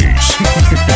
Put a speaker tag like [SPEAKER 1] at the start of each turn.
[SPEAKER 1] Salles.